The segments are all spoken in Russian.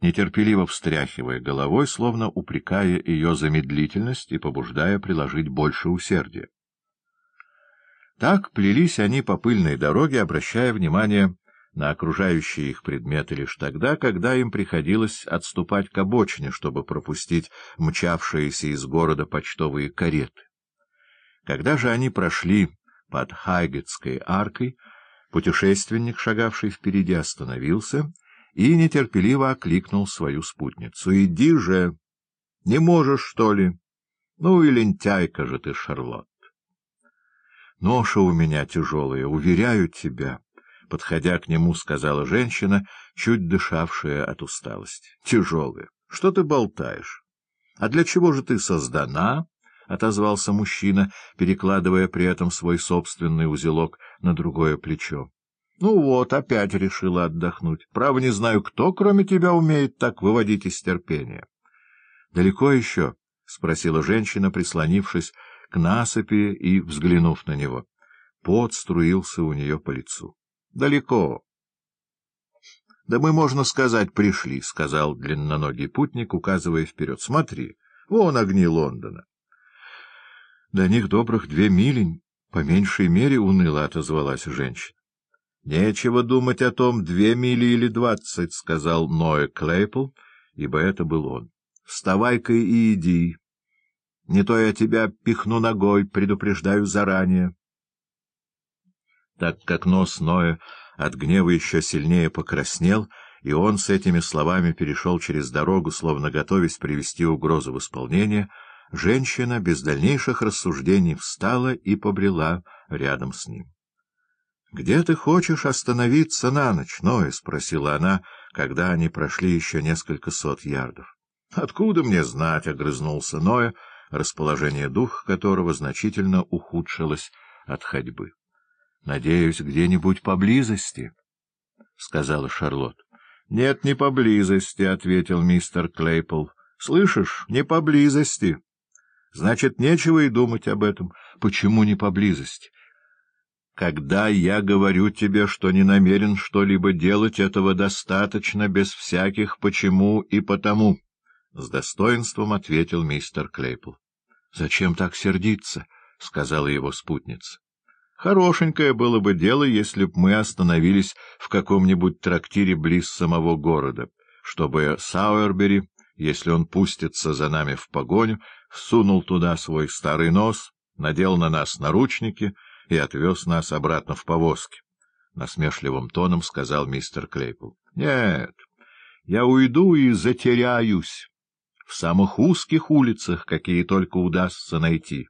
нетерпеливо встряхивая головой, словно упрекая ее за медлительность и побуждая приложить больше усердия. Так плелись они по пыльной дороге, обращая внимание на окружающие их предметы лишь тогда, когда им приходилось отступать к обочине, чтобы пропустить мчавшиеся из города почтовые кареты. Когда же они прошли под Хайгетской аркой, путешественник, шагавший впереди, остановился и нетерпеливо окликнул свою спутницу. — Иди же! Не можешь, что ли? Ну и лентяйка же ты, Шарлотт! Ноша у меня тяжелая, уверяю тебя, — подходя к нему, сказала женщина, чуть дышавшая от усталости. — Тяжелая. Что ты болтаешь? А для чего же ты создана? — отозвался мужчина, перекладывая при этом свой собственный узелок на другое плечо. — Ну вот, опять решила отдохнуть. Право не знаю, кто, кроме тебя, умеет так выводить из терпения. — Далеко еще? — спросила женщина, прислонившись к насыпи и взглянув на него. Пот струился у нее по лицу. — Далеко. — Да мы, можно сказать, пришли, — сказал длинноногий путник, указывая вперед. — Смотри, вон огни Лондона. — До них добрых две мили, по меньшей мере, уныло отозвалась женщина. — Нечего думать о том, две мили или двадцать, — сказал Ноэ Клейпл, ибо это был он. — Вставай-ка и иди. Не то я тебя пихну ногой, предупреждаю заранее. Так как нос Ноя от гнева еще сильнее покраснел, и он с этими словами перешел через дорогу, словно готовясь привести угрозу в исполнение, женщина без дальнейших рассуждений встала и побрела рядом с ним. — Где ты хочешь остановиться на ночь, Ноя? — спросила она, когда они прошли еще несколько сот ярдов. — Откуда мне знать? — огрызнулся Ноя, — расположение духа которого значительно ухудшилось от ходьбы. — Надеюсь, где-нибудь поблизости, — сказала Шарлотт. — Нет, не поблизости, — ответил мистер Клейпл. — Слышишь, не поблизости. Значит, нечего и думать об этом. Почему не поблизости? Когда я говорю тебе, что не намерен что-либо делать, этого достаточно без всяких «почему» и «потому». — с достоинством ответил мистер Клейпл. — Зачем так сердиться? — сказала его спутница. — Хорошенькое было бы дело, если б мы остановились в каком-нибудь трактире близ самого города, чтобы Сауэрбери, если он пустится за нами в погоню, всунул туда свой старый нос, надел на нас наручники и отвез нас обратно в повозке. Насмешливым тоном сказал мистер Клейпл. — Нет, я уйду и затеряюсь в самых узких улицах, какие только удастся найти,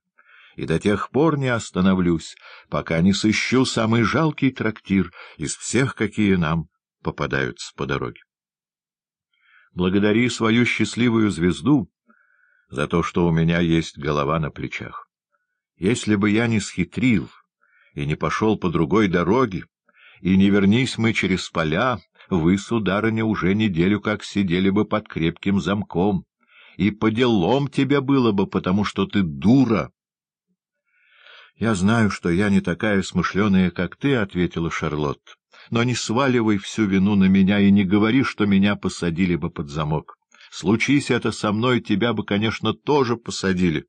и до тех пор не остановлюсь, пока не сыщу самый жалкий трактир из всех, какие нам попадаются по дороге. Благодари свою счастливую звезду за то, что у меня есть голова на плечах. Если бы я не схитрил и не пошел по другой дороге, и не вернись мы через поля, вы, сударыня, уже неделю как сидели бы под крепким замком и по делам тебе было бы, потому что ты дура. — Я знаю, что я не такая смышленая, как ты, — ответила Шарлотт, — но не сваливай всю вину на меня и не говори, что меня посадили бы под замок. Случись это со мной, тебя бы, конечно, тоже посадили.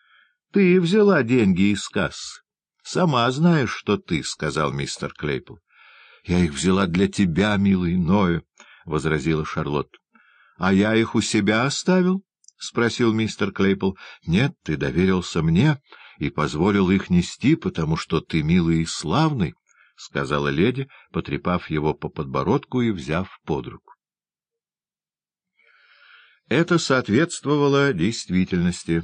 — Ты взяла деньги из кассы. — Сама знаешь, что ты, — сказал мистер Клейпл. — Я их взяла для тебя, милый Ноя, — возразила Шарлотт. — А я их у себя оставил? — спросил мистер Клейпл. — Нет, ты доверился мне и позволил их нести, потому что ты милый и славный, — сказала леди, потрепав его по подбородку и взяв под руку. Это соответствовало действительности.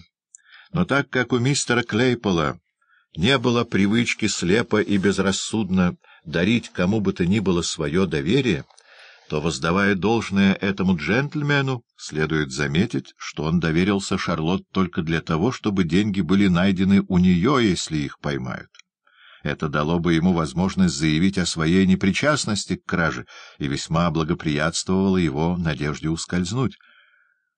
Но так как у мистера Клейпола не было привычки слепо и безрассудно дарить кому бы то ни было свое доверие, то, воздавая должное этому джентльмену, следует заметить, что он доверился Шарлотт только для того, чтобы деньги были найдены у нее, если их поймают. Это дало бы ему возможность заявить о своей непричастности к краже и весьма благоприятствовало его надежде ускользнуть.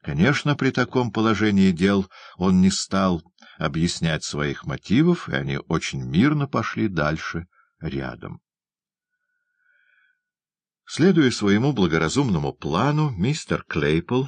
Конечно, при таком положении дел он не стал объяснять своих мотивов, и они очень мирно пошли дальше рядом. Следуя своему благоразумному плану, мистер Клейпл